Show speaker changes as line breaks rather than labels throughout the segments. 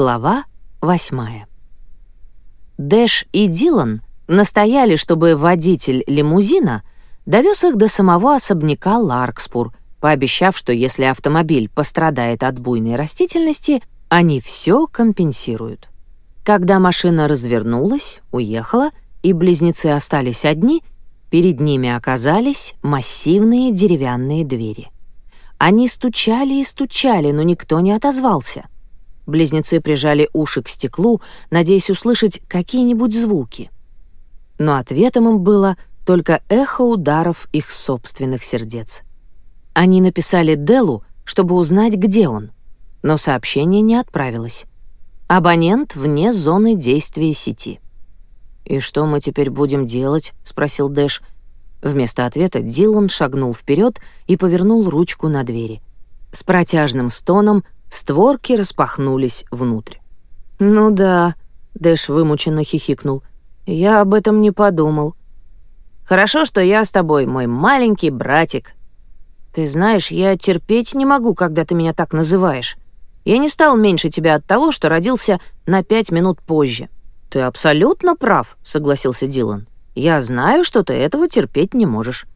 Глава восьмая. Дэш и Дилан настояли, чтобы водитель лимузина довез их до самого особняка Ларкспур, пообещав, что если автомобиль пострадает от буйной растительности, они все компенсируют. Когда машина развернулась, уехала, и близнецы остались одни, перед ними оказались массивные деревянные двери. Они стучали и стучали, но никто не отозвался — Близнецы прижали уши к стеклу, надеясь услышать какие-нибудь звуки. Но ответом им было только эхо ударов их собственных сердец. Они написали Делу, чтобы узнать, где он, но сообщение не отправилось. Абонент вне зоны действия сети. «И что мы теперь будем делать?» — спросил Дэш. Вместо ответа Дилан шагнул вперед и повернул ручку на двери. С протяжным стоном Створки распахнулись внутрь. «Ну да», — Дэш вымученно хихикнул. «Я об этом не подумал». «Хорошо, что я с тобой, мой маленький братик». «Ты знаешь, я терпеть не могу, когда ты меня так называешь. Я не стал меньше тебя от того, что родился на пять минут позже». «Ты абсолютно прав», — согласился Дилан. «Я знаю, что ты этого терпеть не можешь».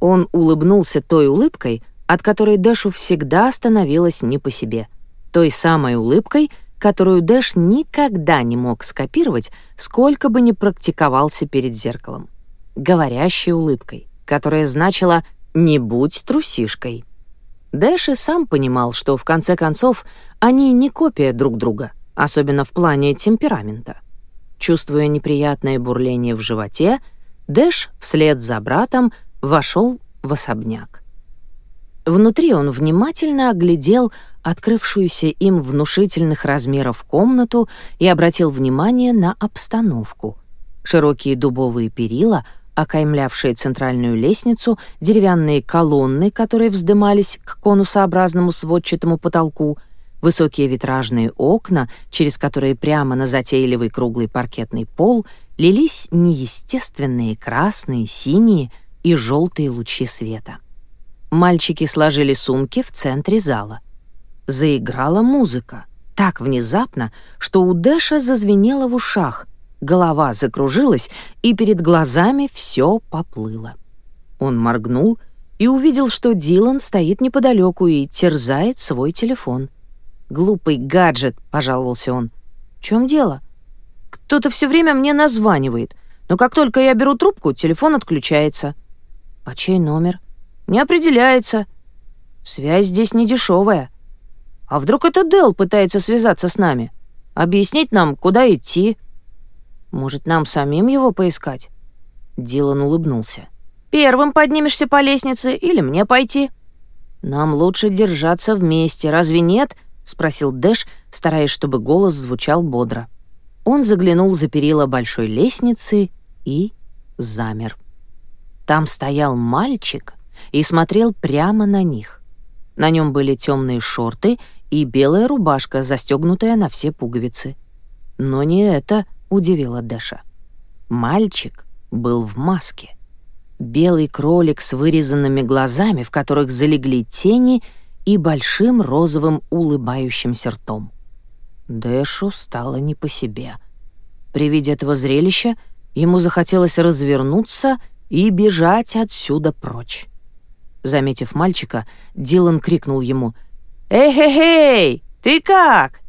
Он улыбнулся той улыбкой, от которой Дэшу всегда становилось не по себе — той самой улыбкой, которую Дэш никогда не мог скопировать, сколько бы ни практиковался перед зеркалом. Говорящей улыбкой, которая значила «не будь трусишкой». Дэш и сам понимал, что в конце концов они не копия друг друга, особенно в плане темперамента. Чувствуя неприятное бурление в животе, Дэш вслед за братом вошел в особняк. Внутри он внимательно оглядел открывшуюся им внушительных размеров комнату и обратил внимание на обстановку. Широкие дубовые перила, окаймлявшие центральную лестницу, деревянные колонны, которые вздымались к конусообразному сводчатому потолку, высокие витражные окна, через которые прямо на затейливый круглый паркетный пол лились неестественные красные, синие и желтые лучи света. Мальчики сложили сумки в центре зала заиграла музыка. Так внезапно, что у Дэша зазвенело в ушах, голова закружилась, и перед глазами все поплыло. Он моргнул и увидел, что Дилан стоит неподалеку и терзает свой телефон. «Глупый гаджет», — пожаловался он. «В чем дело? Кто-то все время мне названивает, но как только я беру трубку, телефон отключается». «А чей номер?» «Не определяется». «Связь здесь не дешевая. А вдруг это Дел пытается связаться с нами? Объяснить нам, куда идти? Может, нам самим его поискать?» Дилан улыбнулся. «Первым поднимешься по лестнице или мне пойти?» «Нам лучше держаться вместе, разве нет?» — спросил Дэш, стараясь, чтобы голос звучал бодро. Он заглянул за перила большой лестницы и замер. Там стоял мальчик и смотрел прямо на них. На нем были темные шорты — и белая рубашка, застегнутая на все пуговицы. Но не это удивило Дэша. Мальчик был в маске. Белый кролик с вырезанными глазами, в которых залегли тени, и большим розовым улыбающимся ртом. Дэшу стало не по себе. При виде этого зрелища ему захотелось развернуться и бежать отсюда прочь. Заметив мальчика, Дилан крикнул ему — «Эй-хе-хей! Ты как?»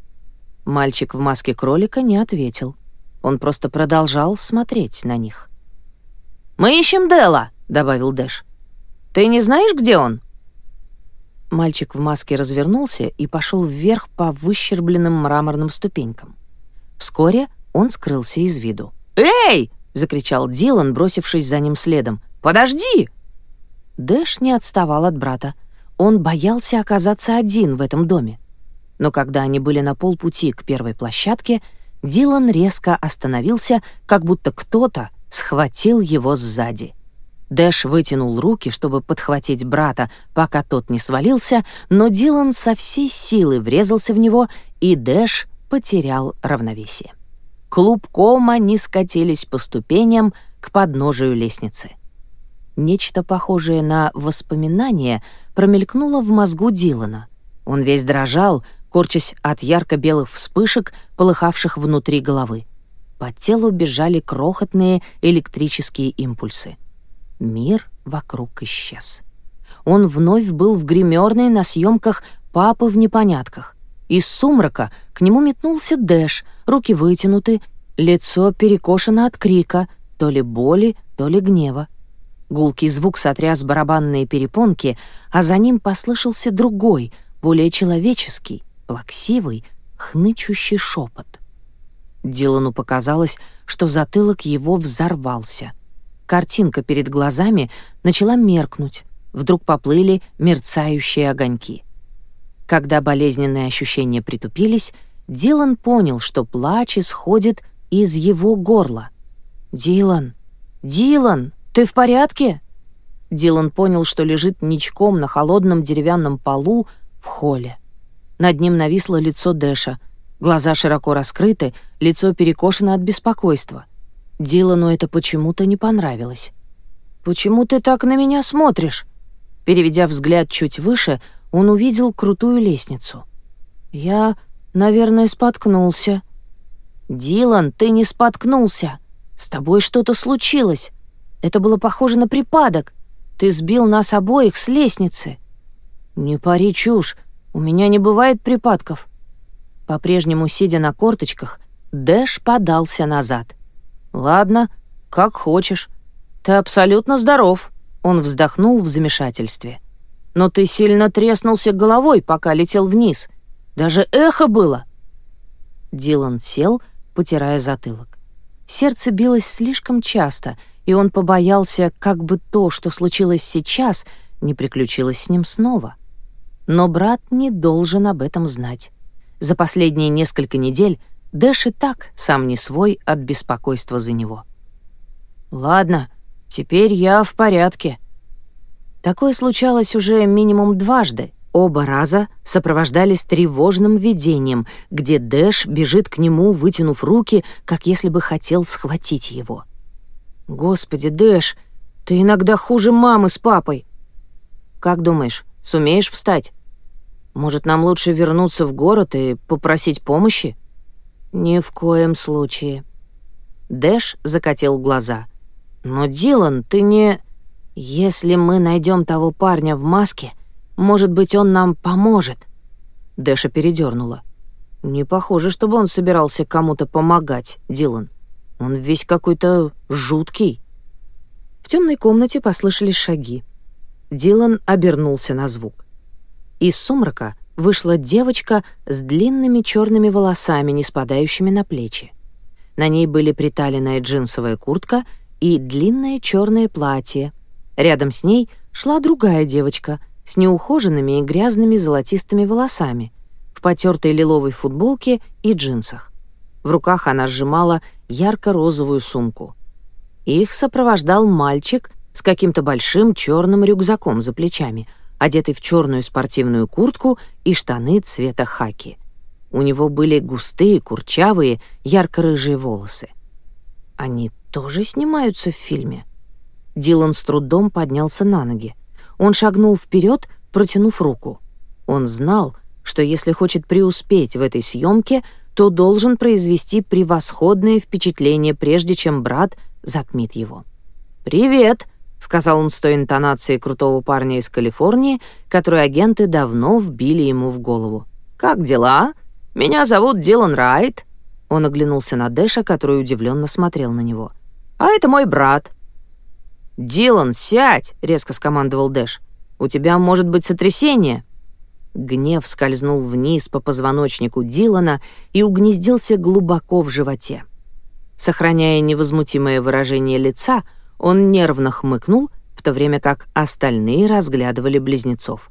Мальчик в маске кролика не ответил. Он просто продолжал смотреть на них. «Мы ищем Дела», — добавил Дэш. «Ты не знаешь, где он?» Мальчик в маске развернулся и пошел вверх по выщербленным мраморным ступенькам. Вскоре он скрылся из виду. «Эй!» — закричал Дилан, бросившись за ним следом. «Подожди!» Дэш не отставал от брата — он боялся оказаться один в этом доме. Но когда они были на полпути к первой площадке, Дилан резко остановился, как будто кто-то схватил его сзади. Дэш вытянул руки, чтобы подхватить брата, пока тот не свалился, но Дилан со всей силы врезался в него, и Дэш потерял равновесие. Клубком они скатились по ступеням к подножию лестницы. Нечто похожее на воспоминание — промелькнуло в мозгу Дилана. Он весь дрожал, корчась от ярко-белых вспышек, полыхавших внутри головы. По телу бежали крохотные электрические импульсы. Мир вокруг исчез. Он вновь был в гримерной на съемках «Папы в непонятках». Из сумрака к нему метнулся Дэш, руки вытянуты, лицо перекошено от крика, то ли боли, то ли гнева. Гулкий звук сотряс барабанные перепонки, а за ним послышался другой, более человеческий, плаксивый, хнычущий шепот. Дилану показалось, что затылок его взорвался. Картинка перед глазами начала меркнуть, вдруг поплыли мерцающие огоньки. Когда болезненные ощущения притупились, Дилан понял, что плач исходит из его горла. «Дилан! Дилан!» «Ты в порядке?» Дилан понял, что лежит ничком на холодном деревянном полу в холле. Над ним нависло лицо Дэша. Глаза широко раскрыты, лицо перекошено от беспокойства. Дилану это почему-то не понравилось. «Почему ты так на меня смотришь?» Переведя взгляд чуть выше, он увидел крутую лестницу. «Я, наверное, споткнулся». «Дилан, ты не споткнулся! С тобой что-то случилось! Это было похоже на припадок. Ты сбил нас обоих с лестницы. Не пари чушь, у меня не бывает припадков. По-прежнему, сидя на корточках, Дэш подался назад. Ладно, как хочешь. Ты абсолютно здоров. Он вздохнул в замешательстве. Но ты сильно треснулся головой, пока летел вниз. Даже эхо было. Дилан сел, потирая затылок. Сердце билось слишком часто — и он побоялся, как бы то, что случилось сейчас, не приключилось с ним снова. Но брат не должен об этом знать. За последние несколько недель Дэш и так сам не свой от беспокойства за него. «Ладно, теперь я в порядке». Такое случалось уже минимум дважды. Оба раза сопровождались тревожным видением, где Дэш бежит к нему, вытянув руки, как если бы хотел схватить его. «Господи, Дэш, ты иногда хуже мамы с папой!» «Как думаешь, сумеешь встать? Может, нам лучше вернуться в город и попросить помощи?» «Ни в коем случае». Дэш закатил глаза. «Но, Дилан, ты не...» «Если мы найдем того парня в маске, может быть, он нам поможет». Дэша передернула. «Не похоже, чтобы он собирался кому-то помогать, Дилан». Он весь какой-то жуткий». В темной комнате послышались шаги. Дилан обернулся на звук. Из сумрака вышла девочка с длинными черными волосами, не спадающими на плечи. На ней были приталенная джинсовая куртка и длинное черное платье. Рядом с ней шла другая девочка с неухоженными и грязными золотистыми волосами, в потертой лиловой футболке и джинсах. В руках она сжимала ярко-розовую сумку. Их сопровождал мальчик с каким-то большим черным рюкзаком за плечами, одетый в черную спортивную куртку и штаны цвета хаки. У него были густые, курчавые, ярко-рыжие волосы. Они тоже снимаются в фильме? Дилан с трудом поднялся на ноги. Он шагнул вперед, протянув руку. Он знал, что если хочет преуспеть в этой съемке, то должен произвести превосходное впечатление, прежде чем брат затмит его. «Привет!» — сказал он с той интонацией крутого парня из Калифорнии, которую агенты давно вбили ему в голову. «Как дела? Меня зовут Дилан Райт». Он оглянулся на Дэша, который удивленно смотрел на него. «А это мой брат». «Дилан, сядь!» — резко скомандовал Дэш. «У тебя может быть сотрясение». Гнев скользнул вниз по позвоночнику Дилана и угнездился глубоко в животе. Сохраняя невозмутимое выражение лица, он нервно хмыкнул, в то время как остальные разглядывали близнецов.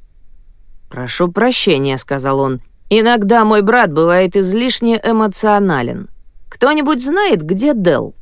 «Прошу прощения», — сказал он. «Иногда мой брат бывает излишне эмоционален. Кто-нибудь знает, где Дел?